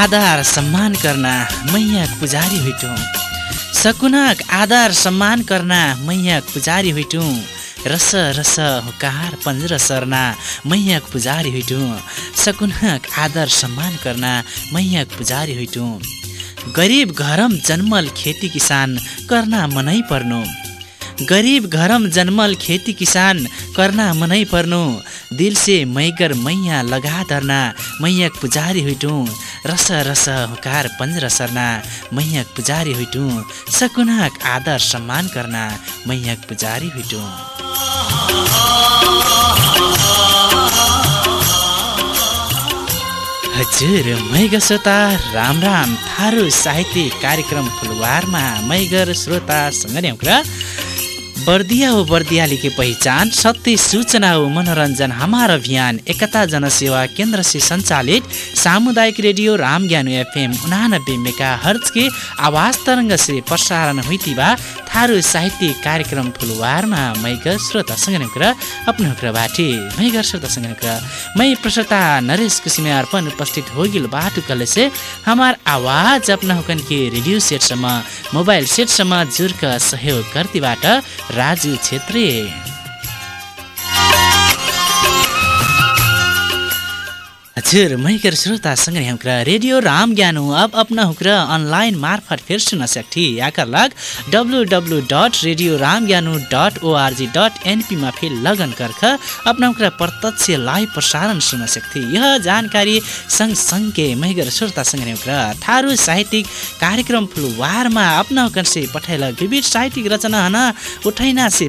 आधार सम्मान करना मैयाक पुजारी हुइटुँ। सकुनाक आधार सम्मान करना मैयाक पुजारी हुइटुँ। रस रस हुकार पन्जर सर्ना मैयाक पुजारी हुइटुँ। सकुनाक आदर सम्मान करना मैयाक पुजारी हुइटुँ। गरिब घरम जन्मल खेती किसान करना मनै पर्नु। गरिब घरम जन्मल खेती किसान करना मनै पर्नु। दिल से मैगर मैया लगा धर्ना मैयाक पुजारी हुइटुँ। रस रस हुकार पन्जर सर्ना मैयाक पुजारी हुइटुँ। सकुनाक आदर सम्मान करना मैयाक पुजारी हुइटुँ। हजुर मैग श्रोता राम राम थारू साहित्य कार्यक्रम फुलवारमा मैगर श्रोतासँग नै कुरा। बर्दिया हो बर्दियाली की पहिचान सत्य सूचना हो मनोरञ्जन हमार अभियान एकता जनसेवा केन्द्र से सञ्चालित सामुदायिक रेडियो राम ज्ञान एफएम उनानब्बे मेगा हर्ज के आवाज तरङ्ग से प्रसारण बा थारू साहित्य कार्यक्रम फुलवारमा मैगर श्रोतासँग नै कुरा अपना कुरा बाटे मैगर श्रोतासँग नै कुरा। मै प्रसता नरेश कुसिमे अर्पण उपस्थित हो गिल बाटो कले से हमार आवाज अपना हुकन के रेडियो सेटसम्म मोबाइल सेटसम्म जुर्क सहयोग गर्तीबाट राजु छेत्री हजुर मैकर श्रोतासँग हुक्र। रेडियो राम ज्ञान अब अपना हुक्र ऑनलाइन मार्फत फिर सुन सकती याकर लग W W dot radio Ram Gyanu dot ORG dot एनपीमा फिर लगन करख अपना हुक्र प्रत्यक्ष लाइभ प्रसारण सुन सकती यह जानकारी सँग सँगै मैगर श्रोतासँग हुक्र। थारू साहित्यिक कार्यक्रम फुलवारमा अपना हुकन से पठाइल विविध साहित्यिक रचना हन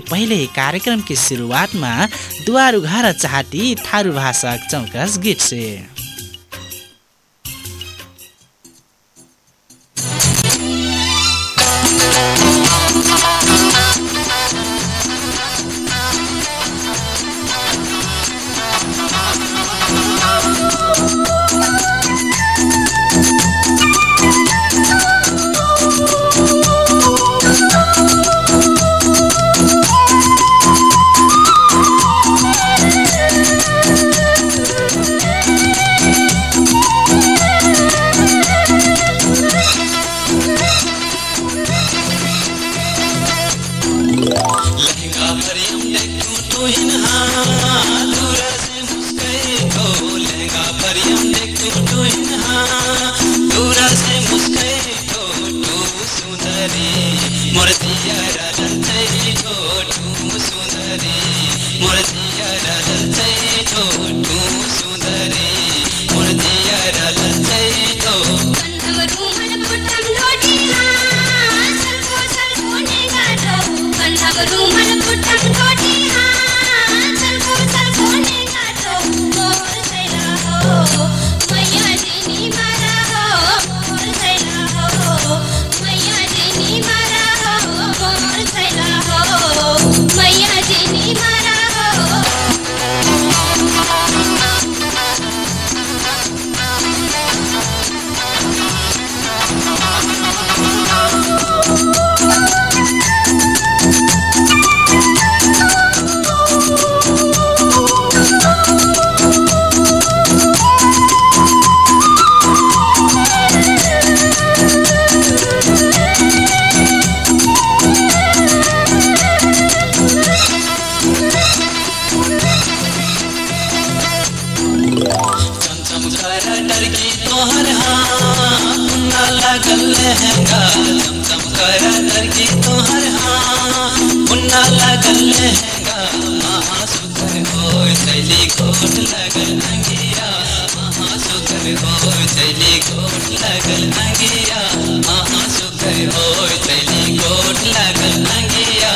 पहिले कार्यक्रम की शुरुआत में दुआर उघार चाहती थारू भाषा चौकस गीत से। छोटू सुनरी मुरझा चली गोट लगल अंगिया महासुखर हो चली गोट लगल अंगिया महासुखर हो चली गोट लगल अंगिया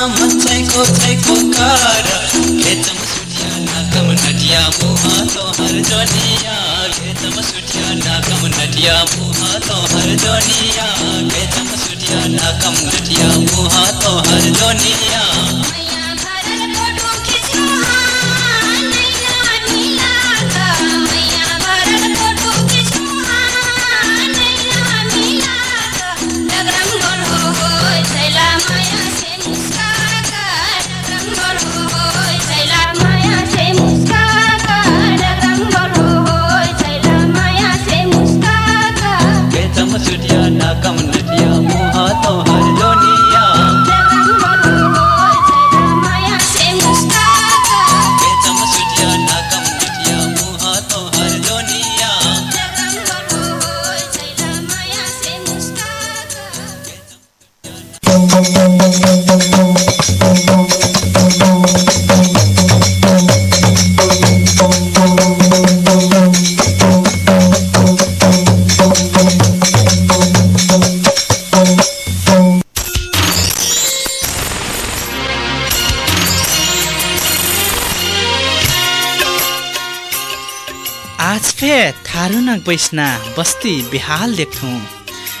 छैको कार खेतम सुटिया नाकम नटिया मुहा तोहर जोनिया खेतम सुटिया नाकम नटिया मुहा तोहर जोनिया खेतम सुटिया नाकम नटिया मुहा तोहर जोनिया आज फे थारुनक बैस्ना बस्ती बिहाल देख्थौँ।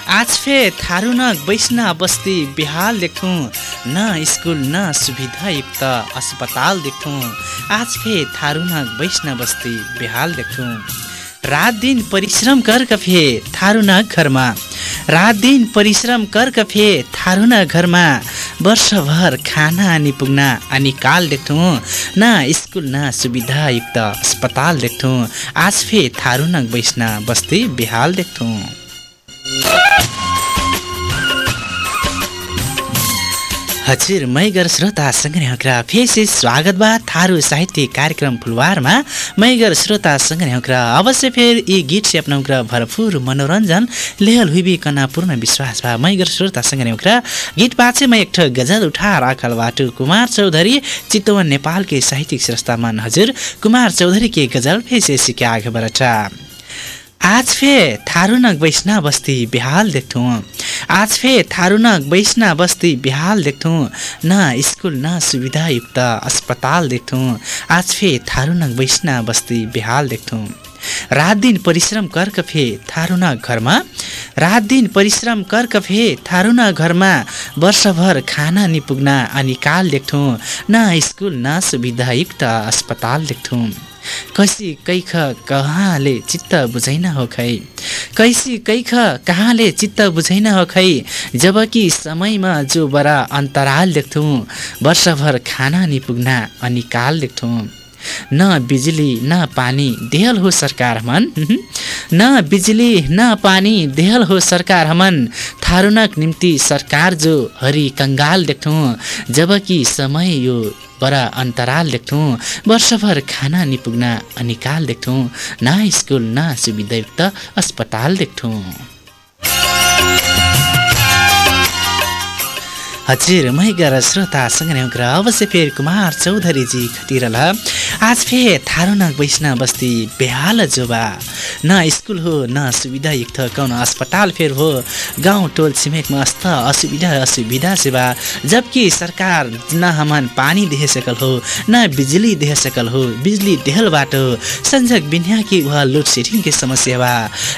आज फे थारुनक बैस्ना बस्ती बिहाल देख्थौँ। न स्कुल न सुविधायुक्त अस्पताल देख्थौँ। आज फे थारुनक बैस्ना बस्ती बिहाल देख्थौँ। रात दिन परिश्रम कर फे थारुनक घरमा। रात दिन परिश्रम कर फे थारुना घरमा। वर्षभर खाना अनि पुग्न अनि काल देख्थौँ। न स्कुल न सुविधायुक्त अस्पताल देख्थौँ। आज फे थारुनक बैस्न बस्ती बिहाल देख्थौँ। हजुर मैगर श्रोता सङ्ग्रहकरा फेरि स्वागत बा थारू साहित्य कार्यक्रम फुलवारमा। मैगर श्रोता सङ्ग्रहकरा अवश्य फेर यी गीत से अपनाउकरा भरपूर मनोरञ्जन लेहल हुइबी कना पूर्ण विश्वास बा। मैगर श्रोता सङ्ग्रहकरा गीत पाछे म एक गजल उठा राखल बाटो कुमार चौधरी चितवन नेपाल के साहित्यिक संस्थामान हजुर। कुमार चौधरी के गजल फेसे सिके आगे बरटा। आज फे थारुनक बैस्ना बस्ती बिहाल देख्थौँ। आज फे थारुनक बैस्ना बस्ती बिहाल देख्थौँ। न स्कुल न सुविधायुक्त अस्पताल देख्थौँ। आज फे थारुनक बैस्ना बस्ती बिहाल देख्थौँ। रात दिन परिश्रम करक फे थारुना घरमा। रात दिन परिश्रम करक फे थारुना घरमा। वर्षभर खाना निपुग्न अनि काल देख्थौँ। न स्कुल न सुविधायुक्त अस्पताल देख्थौँ। कैसी कैख कहाँले चित्त बुझैन हो खै? कैसी कैख कहाँले चित्त बुझैन हो खै? जबकि समयमा जो बडा अन्तराल देख्थौँ वर्षभर खाना निपुग्न अनि काल देख्थौँ। न बिजुली न पानी देहल हो सरकार हमन। न बिजुली न पानी देहल हो सरकार हमन। थारुनक निम्ति सरकार जो हरि कङ्गाल देख्थौँ जबकि समय यो बडा अन्तराल देख्थौँ वर्षभर खाना निपुग्न अनि काल देख्थौँ न स्कुल न सुविधायुक्त अस्पताल देख्थौँ। हजुर मै गएर श्रोता सँगै अवश्य फेर कुमार चौधरीजी खटिरल। आज फेर थारुनक बैस्न बस्ती बेहाल जोबा न स्कुल हो न सुविधायुक्त कौन अस्पताल फेर हो? गाउँ टोल छिमेकमा अस्त असुविधा असुविधा सेवा। जबकि सरकार न हमन पानी देह सकल हो न बिजुली देह सकल हो बिजुली देहलबाट संजक बिन्या की वह लोड सेडिंग के समस्या बा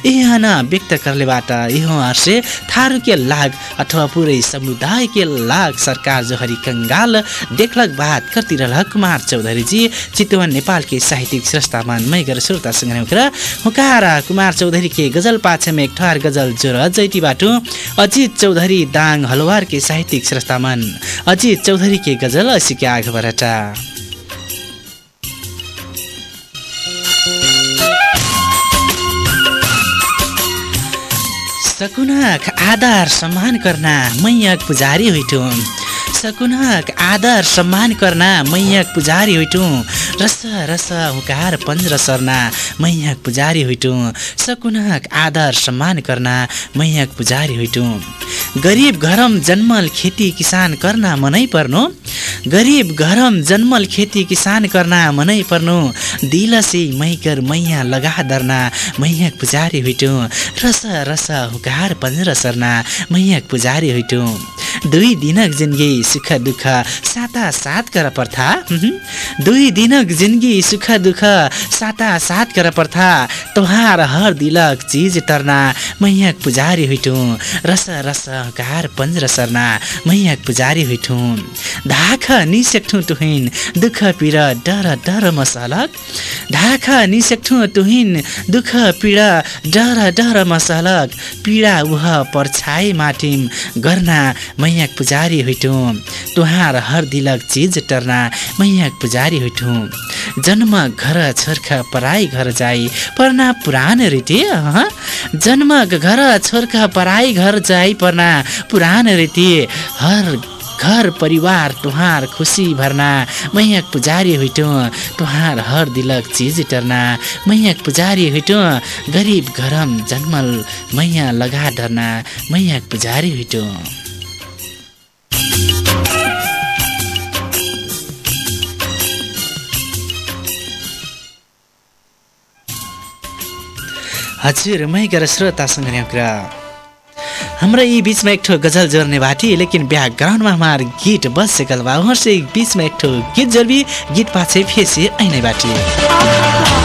यहाँ न व्यक्त करलेबाट यहाँ से थारू के लाग अथवा पुरै समुदाय के लाग सरकार जो हरि कंगाल देखलक बात करती रहल कुमार चौधरी जी चितवन नेपाल के साहित्यिक संस्थामान मैगर श्रोता संग्रह हुकारा कुमार चौधरी के गजल पाछे में एक ठहर गजल जोर जैती बाटो। अजित चौधरी दाङ हलवार के साहित्यिक संस्थामान अजित चौधरी के गजल सिके आग सकुनक आदर सम्मान करना मैयक पुजारी होइटुँ सकुनक आदर सम्मान करना मैयक पुजारी होइटुँ। रस रस हुकार पन्ध्र सर्ना मैयक पुजारी होइटुँ। सकुनक आदर सम्मान करना मैयक पुजारी होइटुँ। गरिब घरम जन्मल खेती किसान करना मनै पर्नु। गरिब घरम जन्मल खेती किसान करना मनै पर्नु। दिलसे मैकर मैया लगा दर्ना मैयक पुजारी होइटुँ। रस रस हुकार पन्ध्र सर्ना मैयक पुजारी होइटुँ। दुई दिनक जिन्दगी सुख दुःख साता सात कर पर्था। दुई दिनक जिन्दगी सुख दुःख साता सात कर पर्था। तोहार हर दिलक चिज टर्ना मैयाक पुजारी हुइटुँ। रस रस कार पन्जर सर्ना मैयाक पुजारी हुइटुँ। धाख निसेक्ठु तुहिन दुःख पीडा डर डर मसलक। ढाख निसेक्ठु तुहिन दुःख पीडा डर डर मसलक। पीडा उह पर्छाइ माटिम गर्ना मैयाक पुजारी हुइटुँ तुहार हर दिलक चिज टर्ना मैयाक पुजारी हुइटुँ जन्म घर छोर्ख पराई घर जाई पर्ना पुराण रीति। जन्म घर छोर्ख पराई घर जाई पर्ना पुराण रीति। हर घर परिवार तुहार खुसी भर्ना मैयाक पुजारी हुइटुँ तुहार हर दिलक चिज टर्ना मैयाक पुजारी हुइटुँ गरिब घरम जन्मल मैया लगा डर्ना मैयाक पुजारी हुइटुँ हजुर मै गएर श्रोतासँग कुरा। हाम्रो यी बिचमा एक ठो गजल जोड्ने बाटी लेकिन ब्याकग्राउन्डमा हमार गीत बसेकल बा उहाँ से बिचमा एक ठो गीत जोड़बी गीत पाछे फेसे ऐने बाटी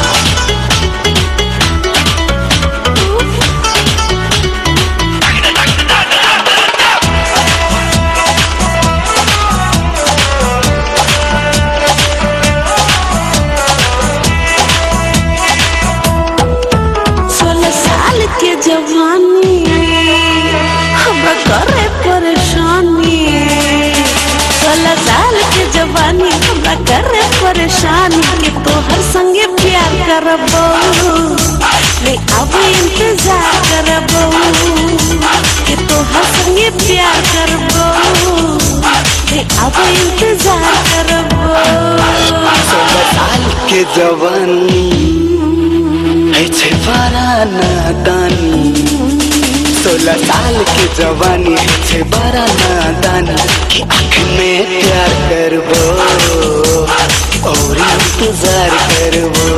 जवानी से बारा नादानी कि आँख में प्यार करबो और इंतज़ार करबो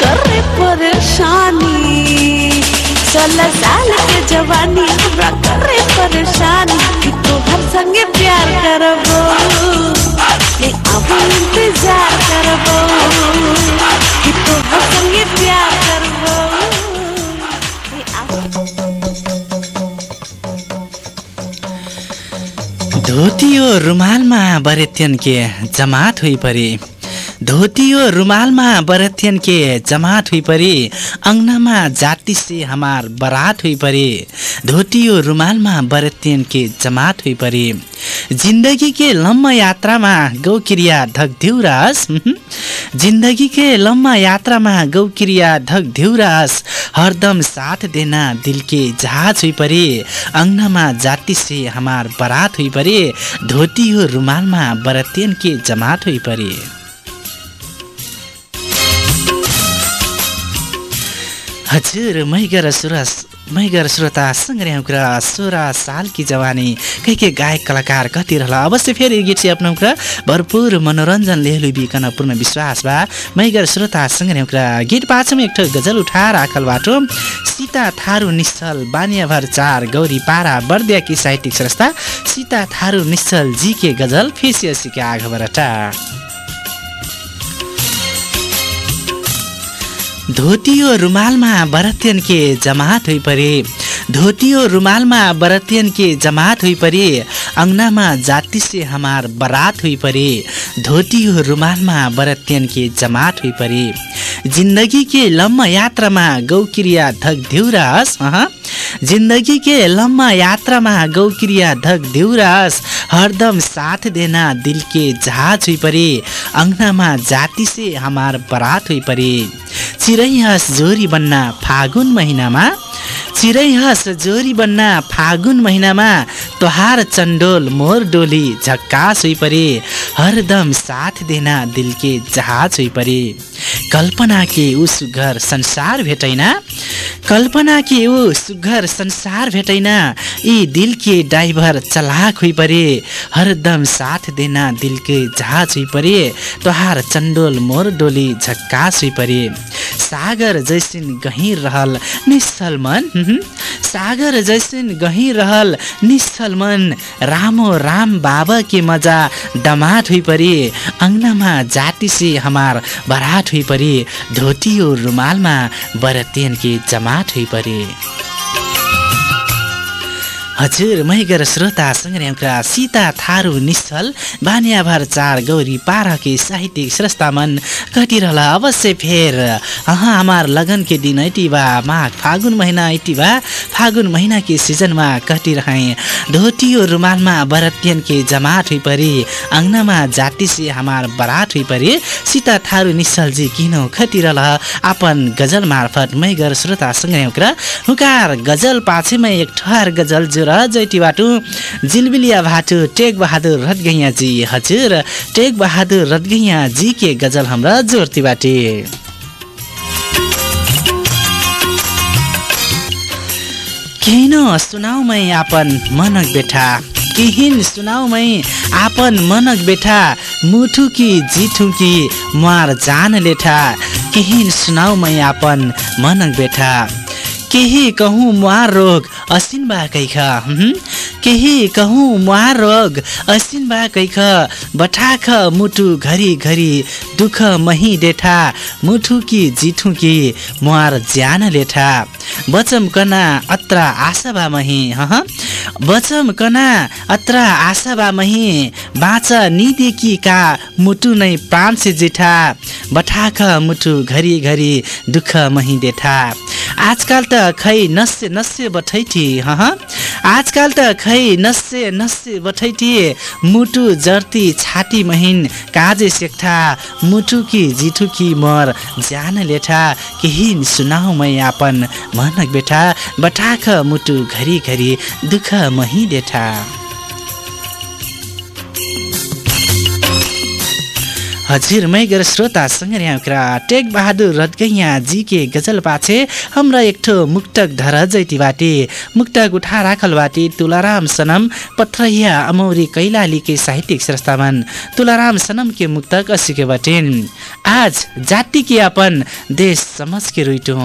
करे परेशानी। सोलह साल के जवानी हमरा करे परेशानी। कि तोहर संगे प्यार करबो अब इंतज़ार करबो संगे प्यार करबो। अब धोतियो रुमालमा बरेत्यन के जमात हुई परी। धोतियो रुमालमा बरत्यन के? जमात हुई परी। अंगनामा जाति से हमार बारात हुई परी। धोतियो रुमालमा बरत्यन के? जमात हुई परी। जिन्दगी के लम्बा यात्रामा जिन्दगी के लम्बा यात्रामा गौक्रिया ढकध्युरास हरदम साथ देना दिल के जहाज हुई परी। अंगनामा जाति से हमार बारात हुई परी। धोतियो रुमालमा बरत्यन के? जमात हुई परी। हजुर मैगर सुरस मैगर श्रोता सङ्ग्रह कुरा सोह्र सालकी जवानी। कही के गायक कलाकार कति रहला अवश्य फेरि गीत अपनाउँ कुरा भरपूर मनोरञ्जन लेहलु बिकन पूर्ण विश्वास बा मैगर श्रोता सङ्ग्रह कुरा। गीत पाछम एक गजल उठाएर आकल बाटो। सीता थारू निश्चल बानियाभर चार गौरी पारा बर्दियाकी साहित्यिक संस्था। सीता थारू निश्चल जी के गजल फेसियसीके आगबरटा धोतियो रुमालमा बरत्यन के जमात हुई परे। धोतियो रुमालमा बरत्यन के जमात हुई परे। अंगनामा जाति से हमार बारात हुई परे। धोतियो रुमालमा बरत्यन के जमात हुई परे। जिन्दगी के लम्बा यात्रामा गौक्रिया धक ध्युरास जिन्दगी के लम्बा यात्रामा गौक्रिया धक ध्युरास हरदम साथ देना दिल के जहाज हुई परे। अंगनामा जाति से हमार बारात हुई परे। चिरै हस जोरी बन्न फागुन महिनामा चिरै हस जोरी बन्न फागुन महिनामा तोहार चण्डोल मोर डोली झक्कास हुई परे हरदम साथ देना दिल के जहाज परे कल्पना के ऊ सुघर संसार भेटैना। कल्पना के ऊ सुघर संसार भेटैना। यी दिल के ड्राइभर चलाक हुई परे हरदम साथ देना दिल के जहाज हुई परे तोहार चण्डोल मोर डोली झक्कास हुई परे सागर जैसिन गहिर रहल निश्चल मन सागर जैसिन गहिर रहल निश्चल मन रामो राम बाबा के मजा दमाट हुई परे जाति से हमार बारात हुई परे धोतियो रुमालमा बरतेन के जमात हुई परे हजुर मैगर श्रोता सङ्ग्रामका सीता थारू निश्चल बानियाभार चार गौरी पारके साहित्यिक स्रष्टा मन कटिरहला अवश्य फेर। अहाँ हमार लगन के दिन ऐटी बा माघ फागुन महिना ऐटी बा फागुन महिना के सिजनमा कटिरहे। धोतियो रुमालमा बरत्यन के जमात हुई परी अङ्गनामा जाति से हमार बारात हुई परी। सीता थारू निश्चल जी किनो खटिरहल आपन गजल मार्फत मैगर श्रोता सङ्ग्रामका हुकार गजल पाछेमै एक ठहर गजल र जैटी बाटु जिलबिलिया भाटु टेक बहादुर रतगैया जी हजुर। टेक बहादुर रतगैया जी के गजल हाम्रा जोर्ती बाटे केही न सुनाऊ मै आपन मनक बेठा? केहिन सुनाऊ मै आपन मनक बेठा? मुठु कि जिठु कि मार जान लेठा? केहिन सुनाऊ मै आपन मनक बेठा? केही कहूँ मुहार रोग असिन बा कैख हम्म? केही कहूँ मुहार रोग असिन बा कैख बठाख मुटु घरी घरी दुख मही डेठा मुठु कि जिठु कि मुहार ज्यान लेठा। बचम कना अत्र आशा बा मही हह? बचम कना अत्र आशा बा मही बाँच निदेखि का मुटु नै प्राण से जेठा बठाख मुटु घरी घरी दुख मही देठा आजकल त खै नस्से नस्से बठैठी हह? आजकल त खै नस्से नस्से बठैठी मुटु जर्ती छाती महिन काजे सेक्ठा मुटु कि जिठु कि मर ज्यान लेठा केही सुनाऊ मै आपन मनक बेठा। बठाख मुटु घरी घरी दुख मही देठा हजुर मैगर श्रोता सङ्ग्राम कुरा टेक बहादुर रदगैया जी के गजल पाछे हमरा एक ठो मुक्तक धर जैती बाटे मुक्तक उठा राखल बाटे तुलाराम सनम पथरैया अमौरी कैलाली के साहित्यिक संस्थावन तुलाराम सनम के मुक्तक असी के बटेन। आज जाति के अपन देश समझ के रुइटू।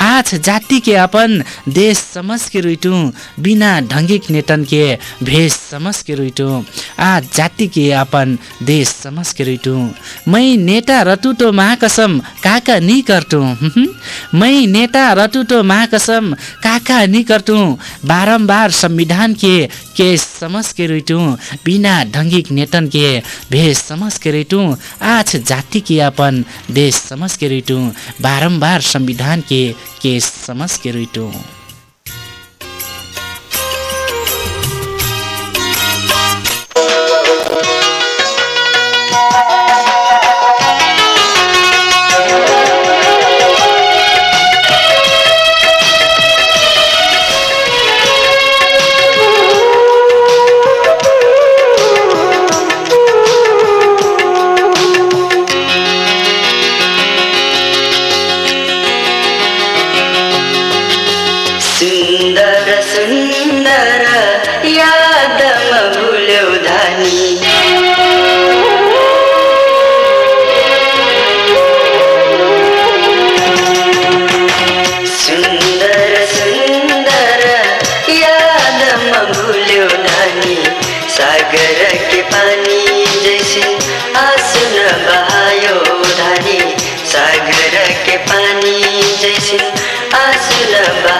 आज जाति के अपन देश समझ के रुइटू। बिना ढङ्गिक नेतन के भेष समझ के रुइटू। आज जाति के अपन देश समझ के रुइटू। मै नेता रटुटो महाकसम काका नि करटु मै नेता रटुटो महाकसम काका नि करटु बारम्बार संविधान के केस समझ के रुइटु बिना ढङ्गिक नेतन के भेष समझ के रुइटु आज जाति के अपन देश समझ के बारम्बार संविधान के केस समझ के रुइटु जैसे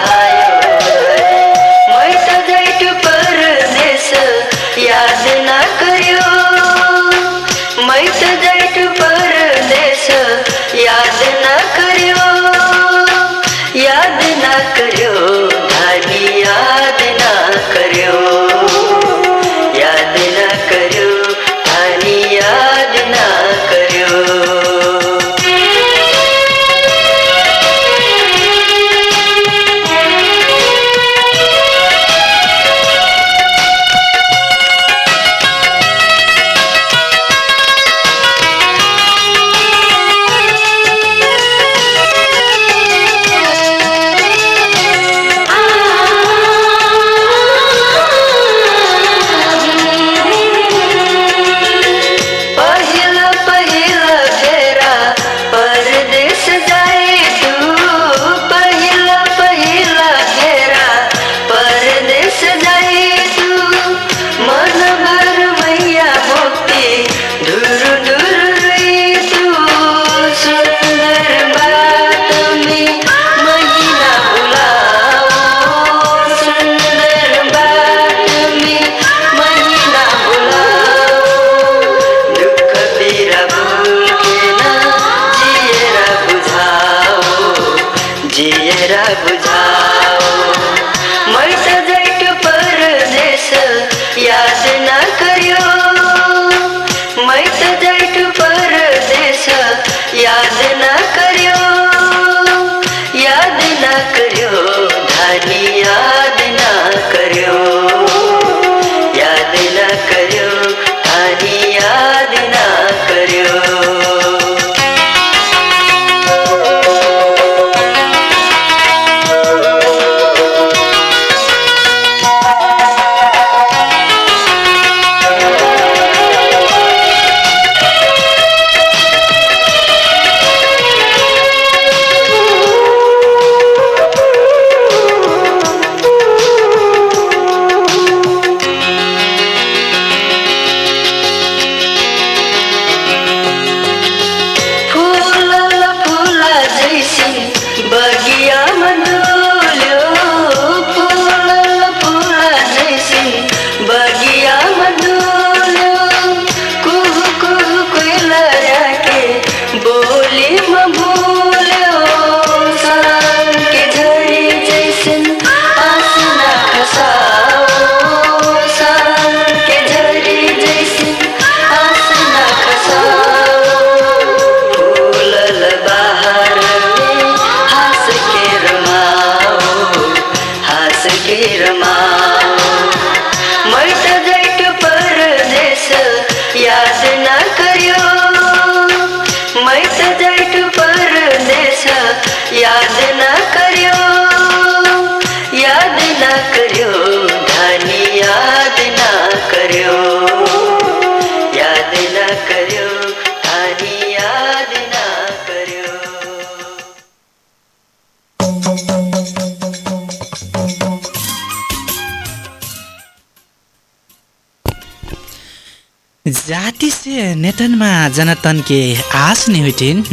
नेटनमा जनतन के आस हुटिन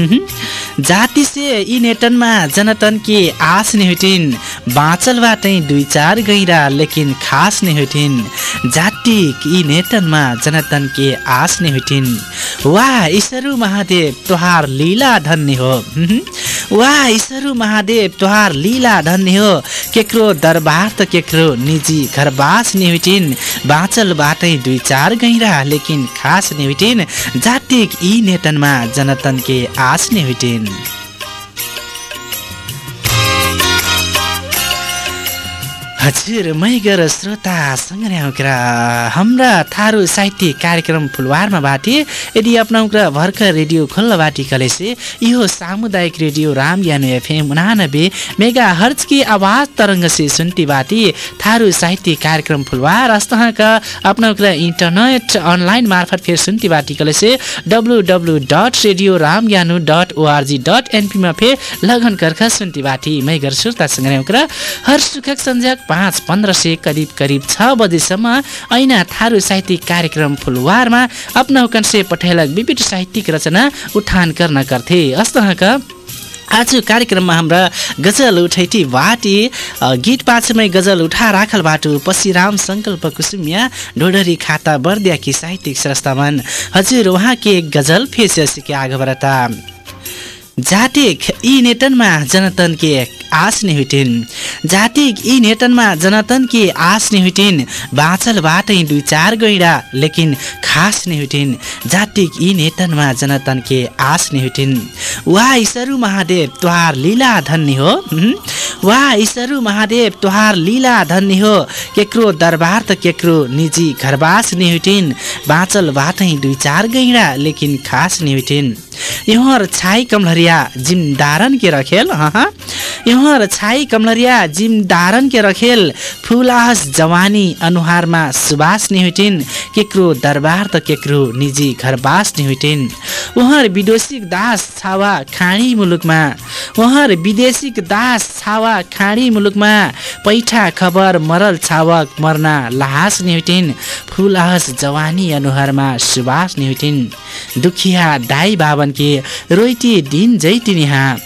जाति से यी नेटनमा जनतन के आस नहीं हुटिन बाँचलबाटै दुई चार गैरा लेकिन खास नहीं हुटिन जाति यी नेटनमा जनतन के आस हुटिन वाह ईश्वरु महादेव तोहार लीला धन्य हो। वाह ईश्वरु महादेव तोहार लीला धन्य हो। केक्रो दरबार त केक्रो निजी घरबास निहुटिन। बाँचलबाटै दुई चार गैरा लेकिन खास निहुटिन। जातिक यी नेतनमा जनतन के आस हजुर मै गएर श्रोता सङ्ग्राउक्रा हाम्रा थारू साहित्य कार्यक्रम फुलवारमा बाटे यदि अपनाउक्रा भर्खर रेडियो खोल्न बाटी कलेसे यो सामुदायिक रेडियो राम ज्ञान एफएम उनानब्बे मेगा हर्ज की आवाज तरंग से सुनती बाटी। थारू साहित्य कार्यक्रम फुलवार अस्तहाँका इन्टरनेट अनलाइन मार्फत फेर सुनती बाटी कलेसे W W dot radio Ram Gyanu dot ORG dot एनपीमा फेर लगन कर्ख सुनती बाटी। मै गर श्रोता सङ्ग्राउक्रा हर सुखक सन्जक पाँच पन्ध्र से करिब करिब छ बजेसम्म ऐना थारू साहित्यिक कार्यक्रम फुलवारमा अपना हुकन से पठेलक विविध साहित्यिक रचना उठान गर्न गर्थे। अस्तहाँका आज कार्यक्रममा हाम्रा गजल उठैटी अ, गीत पाछमै गजल उठा राखल बाटो पसिराम सङ्कल्प कुसुमिया ढोडरी खाता बर्दियाकी साहित्यिक संस्थामान हजुर उहाँकी एक गजल फेस सिके आगबरता जातिक यी नेतनमा जनतन के आस नि हुटिन् जातिक यी नेतनमा जनतन के आस नि हुटिन् बाँचल बाटै दुई चार गैडा लेकिन खास नि हुटिन् जातिक यी नेतनमा जनतन के आस नि हुटिन् वाह ईश्वरु महादेव तुहार लीला धन्य हुँ? वाह ईश्वरु महादेव तुहार लीला धन्य हो। केक्रो दरबार त केक्रो निजी घरबास नि हुटिन् बाँचल बाटै दुई चार गैडा लेकिन खास नि हुटिन् यहर छाई कमलरिया जिमदारन के रखेल हाँ यहर छाई कमलरिया जिमदारन के रखेल। फुलास जवानी अनुहारमा सुबास निहुटिन। केक्रो दरबार त केक्रो निजी घरबास निहुटिन। उहाँर विदेशिक दास छावा खाँडी मुलुकमा। उहाँर विदेशिक दास छावा खाँडी मुलुकमा पैठा खबर मरल छावक मर्ना लाहास निहुटिन फुलास जवानी अनुहारमा सुबास निहुटिन दुखिया दाई बाबन के रोइटी दिन जैटिन यहाँ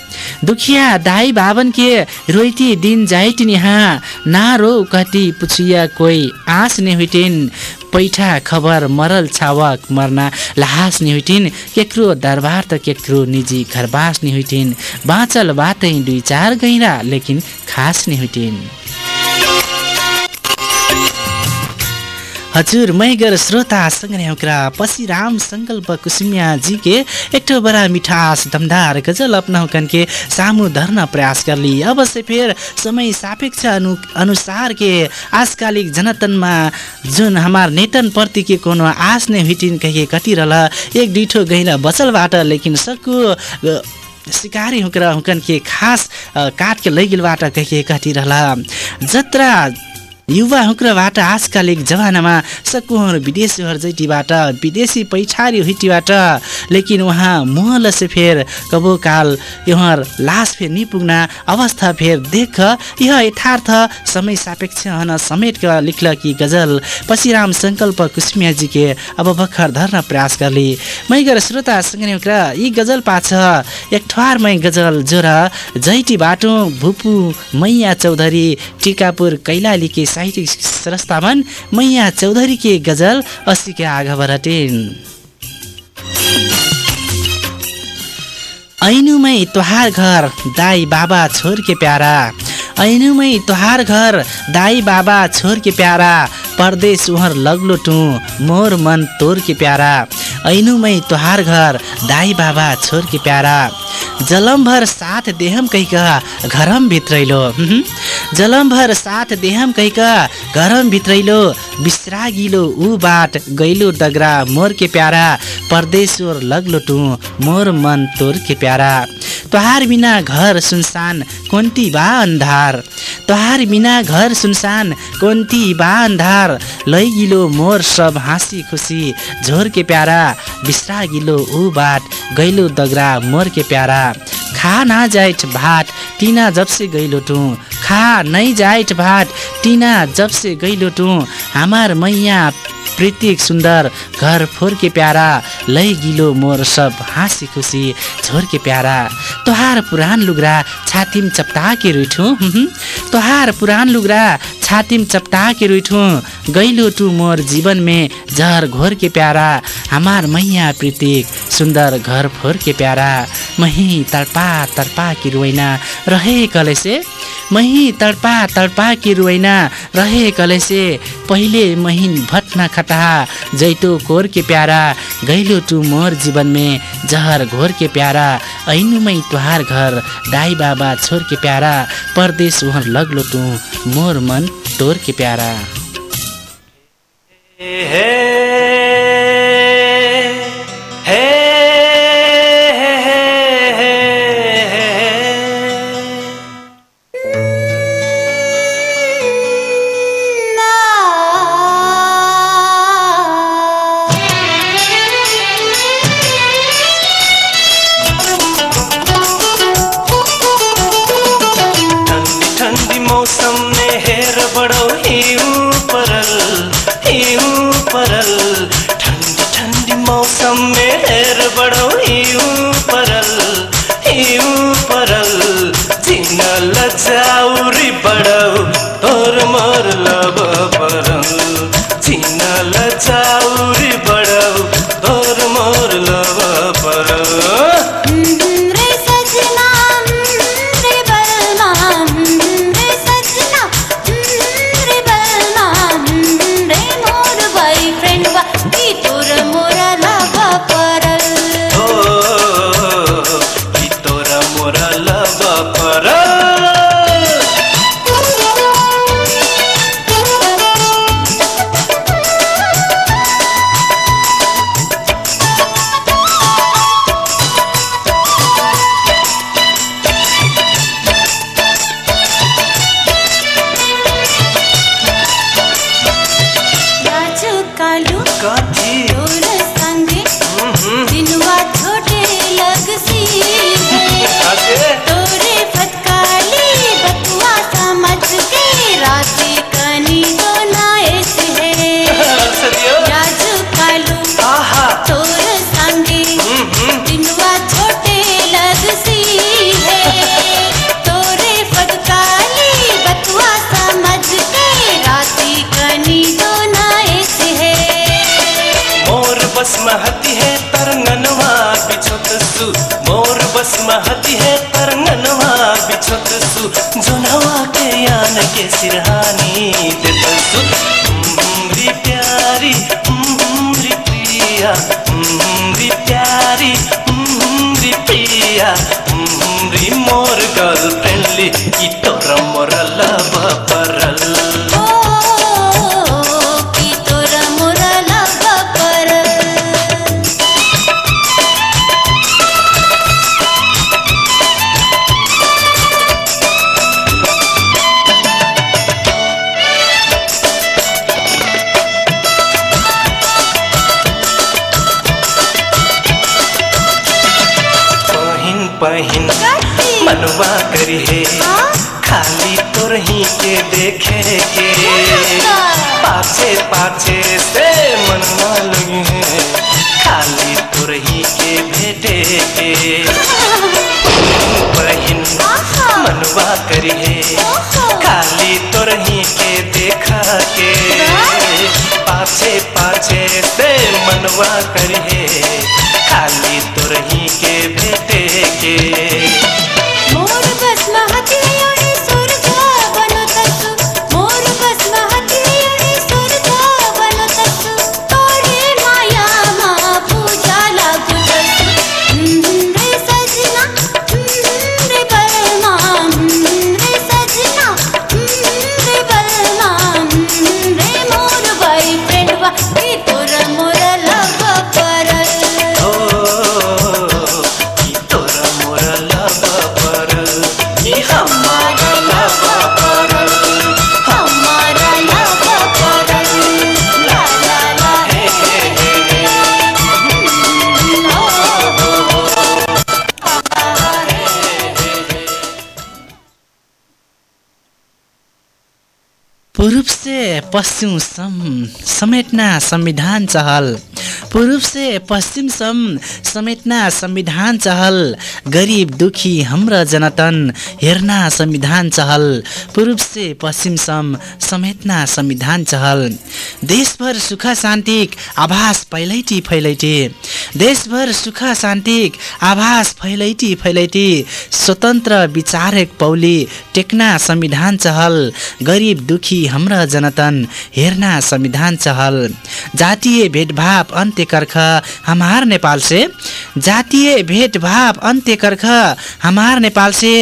दुखिया दाई बाबन के रोइटी दिन जाइटिन यहाँ नारो कति पुछिया कोही आँस नेहुटिन पैठा खबर मरल छावक मर्ना लाहास निहुटिन केक्रो दरबार त केक्रो निजी घरबास निहुटिन बाँचल बाटै दुई चार गैरा लेकिन खास निहुटिन हजुर मै गएर श्रोता सँगै हुक्रा पसिराम सङ्कल्प कुसुमिया जी के एकठो बड़ा मिठास दमदार गजल अपनाउकन के सामू धर्न प्रयास करली अवश्य फेर समय सापेक्ष अनु अनुसार के आजकालिक जनतनमा जुन हमार नेतन प्रति के कोनो आस नै हिटिन कहिए कति रहला एक दुईठो गहिना बचलबाट लेकिन सकु सिकारी हुक्रा हुकन के खास अ, काट के लैगिलबाट कहिए कति रहला। जत्रा युवा हुक्राबाट आजकालिक जमानामा सकुहर विदेशीहरू जैटीबाट विदेशी पैठारी हिटीबाट लेकिन उहाँ मोहल फेर कबो काल यहाँ लास फेर निपुग्न अवस्था फेर देख यह यथार्थ समय सापेक्ष हन समेट लिखल कि गजल। पसिराम सङ्कल्प कुसुमिया जी के अब भर्खर धर्न प्रयास करली मै श्रोता हुक्रा यी गजल पाछ। एक ठवारमै गजल जोर जैटी बाटो भुपु मैया चौधरी टिकापुर कैलाली साहित्यिक संस्थामान मैया चौधरी के गजल अस्सी के आगा बरटेन। ऐनुमै तोहार घर दाई बाबा छोर के प्यारा। ऐनुमै तोहार घर दाई बाबा छोर के प्यारा। परदेश उहर लग्लो टु मोर मन तोर के प्यारा। ऐनुमै तोहार घर दाई बाबा छोर के प्यारा। जलमभर साथ देहम कहिका घरम भित्रैलो। जलमभर साथ देहम कहिका घरम भित्रैलो बिस्रागिलो ऊ बाट गैलो डगरा मोर के प्यारा परदेश्वर लग्लो टु मोर मन तोर के प्यारा। तोहार बिना घर सुनसान कोन्ती बा अन्धार? तोहार बिना घर सुनसान कोन्ती बा अन्धार? लैगिलो मोर सब हाँसी खुसी झोर के प्यारा बिसरा गिलो ऊ बाट गैलो दगरा मोर के प्यारा। खा ना जाइट भाट टिना जब से गैलो टू खा नहीं जाइट भाट टिना जब से गैलो टू हमार मैया प्रीतिक सुन्दर घर फोर के प्यारा। लै गिलो मोर सब हाँसी खुसी झोर के प्यारा। तोहार पुरान लुग्रा छातीम चपटा के रुठु तोहार पुरान लुग्रा छातीम चपटा के रुठु गैलो टू मोर जीवन में जहर घोर के प्यारा। हमार मैया प्रीतिक सुन्दर घर फोर के प्यारा। मही तड़पा तड़पा की रुइना रहे कले से मही तड़पा तड़पा की रुइना रहे कले से पहिले महीन भटना खटहा जैतो कोर के प्यारा। गैलो टू मोर जीवन में जहर घोर के प्यारा ऐनुमै तुहार घर दाई बाबा छोर के प्यारा। परदेश उहर लगलो टू मोर मन तोर के प्यारा। ठंडी सिरहानी सम समेट्ना संविधान चहल। पूर्व से पश्चिम सम समेट्ना संविधान चहल। गरिब दुखी हाम्रा जनतन हेर्ना संविधान चहल। पूर्व से पश्चिम सम समेट्ना संविधान चहल। देशभर सुख शान्तिक आभास फैलैटी फैलैटी देशभर सुख शान्तिक आभास फैलैटी फैलैटी स्वतन्त्र विचारक पौली टेक्ना संविधान चहल। गरिब दुखी हाम्रा जनतन हेर्ना संविधान चहल। जातीय भेदभाव अन्त्य कर्ख हमार नेपाल से। जातीय भेदभाव अन्त्य कर्ख हमार नेपाल से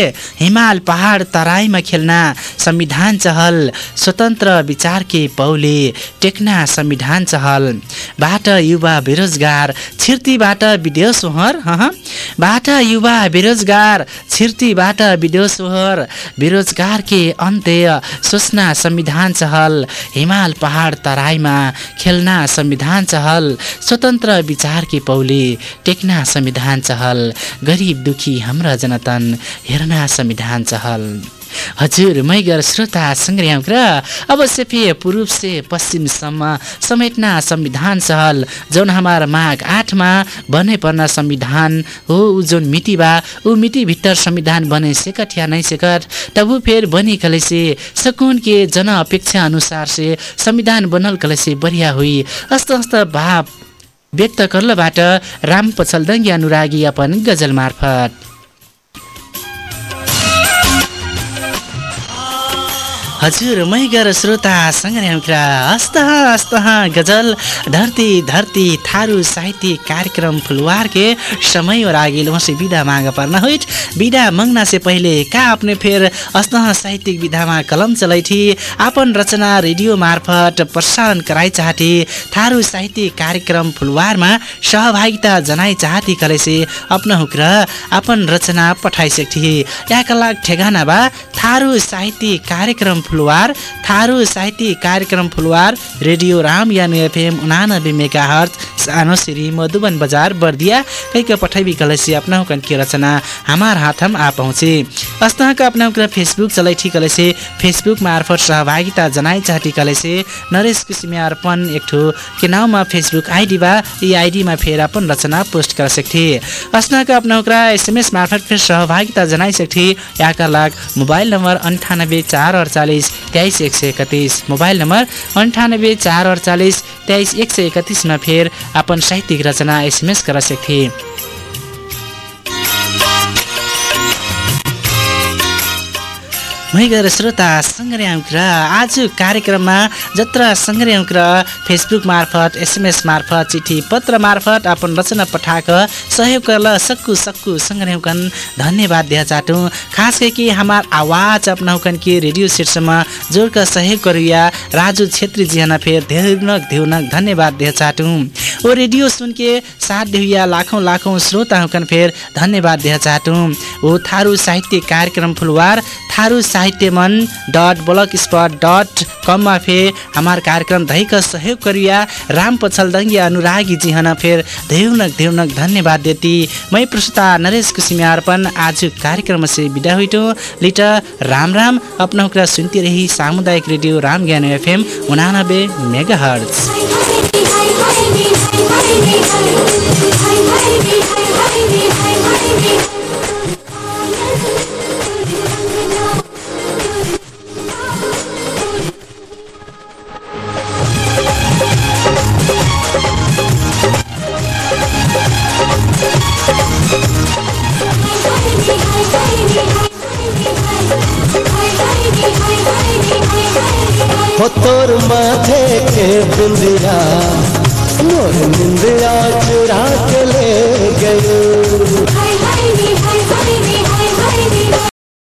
हिमाल पहाड तराईमा खेल्ना संविधान चहल स्वतन्त्र विचार के पौले टेक्ना संविधान चहल। बाट युवा बेरोजगार छिर्तीबाट विदेश ओहर हँ बाट युवा बेरोजगार छिर्तीबाट विदेश ओहर बेरोजगार के अन्त्य सोच्ना संविधान चहल। हिमाल पहाड तराईमा खेल्ना संविधान चहल स्वतन्त्र विचार के पौले टेक्ना संविधान चहल गरिब दुखी हाम्रा जनतन हेर्ना संविधान चहल। हजुर मैगर श्रोता सङ्ग्राम र अवश्य फे पूर्व से पश्चिमसम्म समेट्ना संविधान चहल। जौन हमार माघ आठमा बने पर्ना संविधान हो उ जौन मिति बा उ मिति भित्र संविधान बने सेकट या नहीं सेकट तब फेर बनी कले से सकुन के जन अपेक्षा अनुसार से संविधान बनल कले से बढ़िया हुई अस्त अस्त भाव व्यक्त करलबाट राम पछलदङ्गी अनुरागी अपन गजल मार्फत। हजुर मै गर श्रोता सङ्ग्रामका हस्त हस्त गजल धरती धरती थारू साहित्य कार्यक्रम फुलवार के समय और आगे से मांग परना होइट। मंगना से पहले का अपने फिर अस्तः साहित्यिक विधामा कलम चलै थी आपन रचना रेडियो मार्फत प्रसारण कराई चाहती? थारू साहित्य कार्यक्रम फुलवारमा सहभागिता जनाई चाहती कले से अपना हुक्र अपन रचना पठाई सकती याका लाग ठेगाना बा। थारू साहित्य कार्यक्रम फुलवार थारू साहित्य कार्यक्रम फुलवार रेडियो राम यान एफएम उनानब्बे मेगा हर्च सानो सिरी मधुबन बजार बर्दिया कहीं पठाई कलसी अपना हुकन की रचना हमार हाथ हम आ पहुँचे अस्ता का अपना हुक्र फेसबुक चलाई थी कले से फेसबुक मार्फत सहभागिता जनाई चाहती कले से नरेश कुसिमे अर्पण एक ठो के नाउँमा फेसबुक आइडी बा यी आइडीमा फेर अपन रचना पोस्ट कर सकथे अस्ना का अपना हुक्रा एसएमएस मार्फत फिर सहभागिता जनाई सकथे याका लाग मोबाइल नम्बर अन्ठानब्बे चार अडचालिस तेइस एक सय एकतिस मोबाइल नम्बर अन्ठानब्बे चार अडचालिस तेइस एक सय एकतिसमा फेर अपन साहित्यिक रचना एसएमएस कर मैगर श्रोता सङ्ग्राम र आज कार्यक्रममा जत्र सङ्ग्राम र फेसबुक मार्फत एसएमएस मार्फत चिठी पत्र मार्फत अपन रचना पठाक सहयोग करल सक्कु सक्कु सङ्ग्रामकन धन्यवाद दिया चाहूँ खास करके हमार आवाज अपना हुकन के रेडियो सेटसम्म जोड़क सहयोग करिया राजू छेत्री हना फेर धेरनक धेउनक धन्यवाद दिया चाहूँ ओ रेडियो सुन के साथ देहुया लाखौँ लाखौँ श्रोता हुकन फेर धन्यवाद दिया चाहूँ ओ थारू साहित्य कार्यक्रम फुलवार थारू साहित्य मन डट ब्लक स्पट डट कममा फेर हमार कार्यक्रम धैक सहयोग करिया राम पछलदङ्गी अनुरागी जी हन फेर धेउनक धेउनक धन्यवाद देती मै प्रस्तुता नरेश कुसिमे अर्पण आज कार्यक्रम से विदा हुइटो लिट राम राम अपना हुक्रा सुनते रही सामुदायिक रेडियो राम ज्ञान एफएम उनानब्बे मेगा हर्ट्स हो तोर माथे के बिंदिया मोर निंदिया चुरा के ले गयो